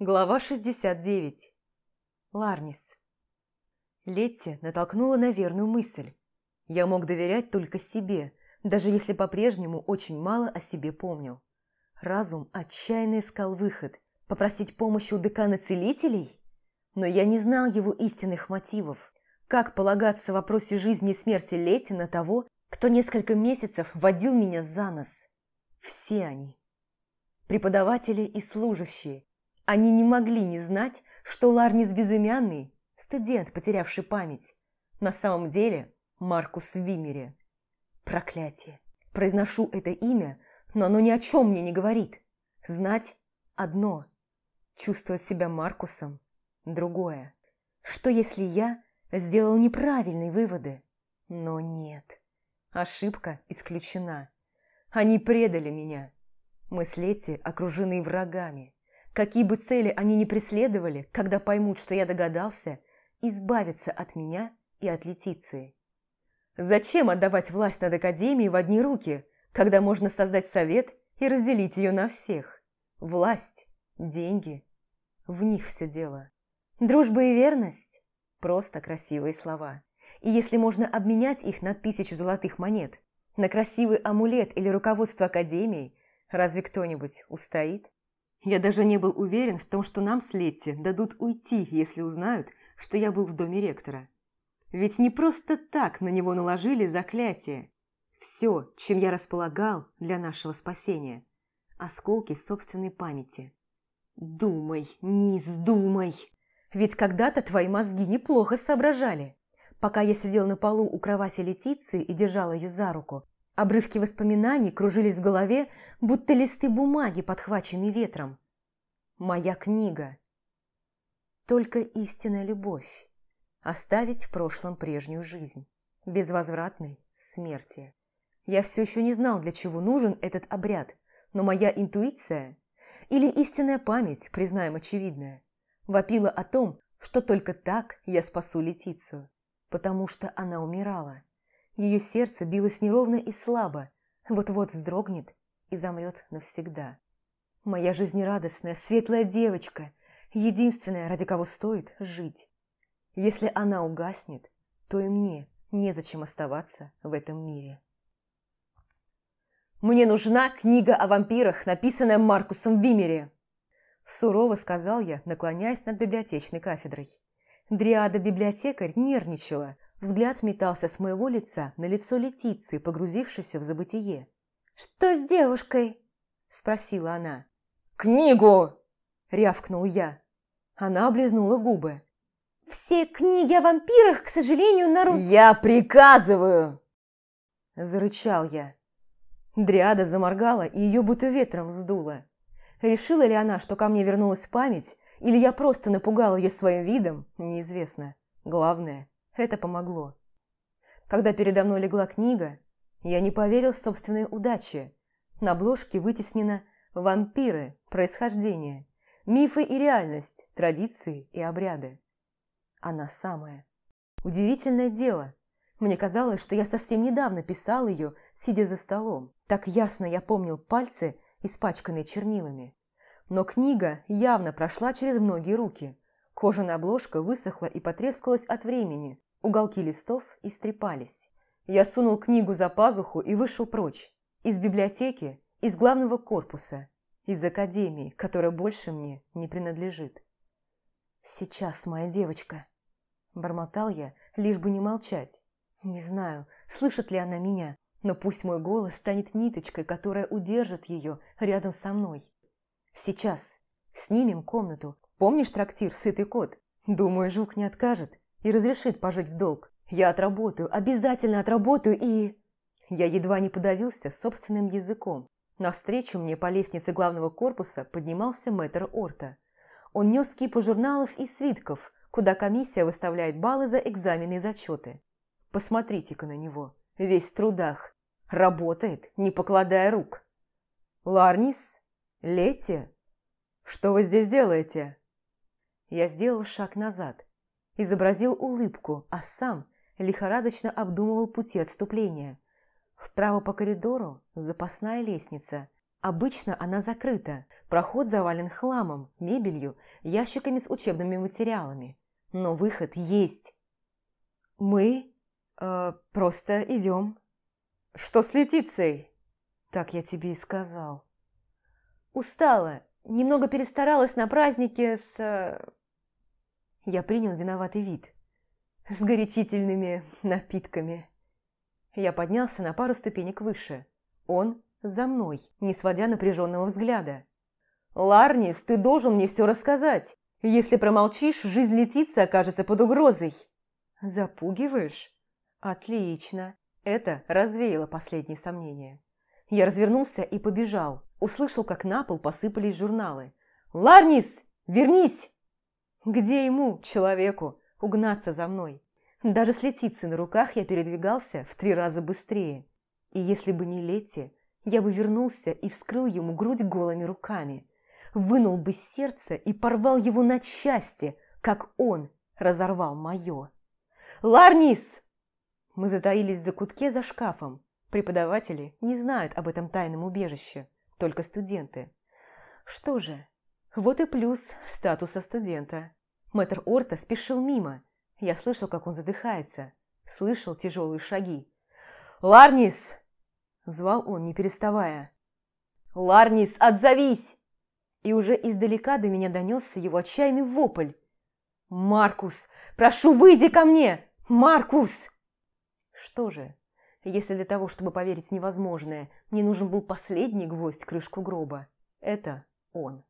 Глава 69. Ларнис. Летти натолкнула на верную мысль. Я мог доверять только себе, даже если по-прежнему очень мало о себе помнил. Разум отчаянно искал выход, попросить помощи у декана целителей? Но я не знал его истинных мотивов. Как полагаться в вопросе жизни и смерти Летти на того, кто несколько месяцев водил меня за нос? Все они. Преподаватели и служащие, они не могли не знать, что Ларнис Безымянный, студент, потерявший память, на самом деле Маркус Вимере. Проклятие. Произношу это имя, но оно ни о чем мне не говорит. Знать одно, чувствовать себя Маркусом другое. Что если я сделал неправильные выводы? Но нет. Ошибка исключена. Они предали меня. Мы с Летти окружены врагами. Какие бы цели они ни преследовали, когда поймут, что я догадался, избавиться от меня и от Летиции. Зачем отдавать власть над Академией в одни руки, когда можно создать совет и разделить ее на всех? Власть, деньги, в них все дело. Дружба и верность – просто красивые слова. И если можно обменять их на тысячу золотых монет, на красивый амулет или руководство Академией, разве кто-нибудь устоит? Я даже не был уверен в том, что нам с Летти дадут уйти, если узнают, что я был в доме ректора. Ведь не просто так на него наложили заклятие. Все, чем я располагал для нашего спасения. Осколки собственной памяти. Думай, не думай. Ведь когда-то твои мозги неплохо соображали. Пока я сидел на полу у кровати Летиции и держал ее за руку, Обрывки воспоминаний кружились в голове, будто листы бумаги, подхваченные ветром. Моя книга. Только истинная любовь. Оставить в прошлом прежнюю жизнь. Безвозвратной смерти. Я все еще не знал, для чего нужен этот обряд, но моя интуиция, или истинная память, признаем очевидное, вопила о том, что только так я спасу Летицию, потому что она умирала. Ее сердце билось неровно и слабо, вот-вот вздрогнет и замрет навсегда. Моя жизнерадостная, светлая девочка, единственная, ради кого стоит жить. Если она угаснет, то и мне незачем оставаться в этом мире. «Мне нужна книга о вампирах, написанная Маркусом Вимере!» Сурово сказал я, наклоняясь над библиотечной кафедрой. Дриада-библиотекарь нервничала, Взгляд метался с моего лица на лицо Летиции, погрузившейся в забытие. «Что с девушкой?» – спросила она. «Книгу!» – рявкнул я. Она облизнула губы. «Все книги о вампирах, к сожалению, на ру...» «Я приказываю!» – зарычал я. Дриада заморгала, и ее будто ветром сдуло. Решила ли она, что ко мне вернулась память, или я просто напугал ее своим видом, неизвестно. Главное, это помогло. Когда передо мной легла книга, я не поверил в собственной удаче. На обложке вытеснено «Вампиры. Происхождение. Мифы и реальность. Традиции и обряды». Она самая. Удивительное дело. Мне казалось, что я совсем недавно писал ее, сидя за столом. Так ясно я помнил пальцы, испачканные чернилами. Но книга явно прошла через многие руки. Кожаная обложка высохла и потрескалась от времени. Уголки листов истрепались. Я сунул книгу за пазуху и вышел прочь. Из библиотеки, из главного корпуса, из академии, которая больше мне не принадлежит. «Сейчас, моя девочка!» Бормотал я, лишь бы не молчать. Не знаю, слышит ли она меня, но пусть мой голос станет ниточкой, которая удержит ее рядом со мной. Сейчас. Снимем комнату. Помнишь трактир «Сытый кот»? Думаю, жук не откажет и разрешит пожить в долг. Я отработаю, обязательно отработаю и... Я едва не подавился собственным языком. Навстречу мне по лестнице главного корпуса поднимался мэтр Орта. Он нес кипу журналов и свитков, куда комиссия выставляет баллы за экзамены и зачеты. Посмотрите-ка на него, весь в трудах. Работает, не покладая рук. «Ларнис? Лети? Что вы здесь делаете?» Я сделал шаг назад изобразил улыбку, а сам лихорадочно обдумывал пути отступления. Вправо по коридору запасная лестница, Обычно она закрыта, проход завален хламом, мебелью, ящиками с учебными материалами. Но выход есть. Мы э, просто идем. Что с Летицей? Так я тебе и сказал. Устала, немного перестаралась на празднике с... Я принял виноватый вид. С горячительными напитками. Я поднялся на пару ступенек выше. Он за мной, не сводя напряженного взгляда. «Ларнис, ты должен мне все рассказать. Если промолчишь, жизнь Летицы окажется под угрозой». «Запугиваешь?» «Отлично». Это развеяло последние сомнения. Я развернулся и побежал. Услышал, как на пол посыпались журналы. «Ларнис, вернись!» Где ему, человеку, угнаться за мной? Даже с Летицей на руках я передвигался в три раза быстрее. И если бы не Летти, я бы вернулся и вскрыл ему грудь голыми руками. Вынул бы сердце и порвал его на части, как он разорвал мое. «Ларнис!» Мы затаились в закутке за шкафом. Преподаватели не знают об этом тайном убежище, только студенты. Что же, вот и плюс статуса студента. Мэтр Орта спешил мимо. Я слышал, как он задыхается. Слышал тяжелые шаги. «Ларнис!» Звал он, не переставая. «Ларнис, отзовись!» И уже издалека до меня донесся его отчаянный вопль. «Маркус! Прошу, выйди ко мне! Маркус!» Что же, если для того, чтобы поверить невозможное, мне нужен был последний гвоздь крышку гроба, это он.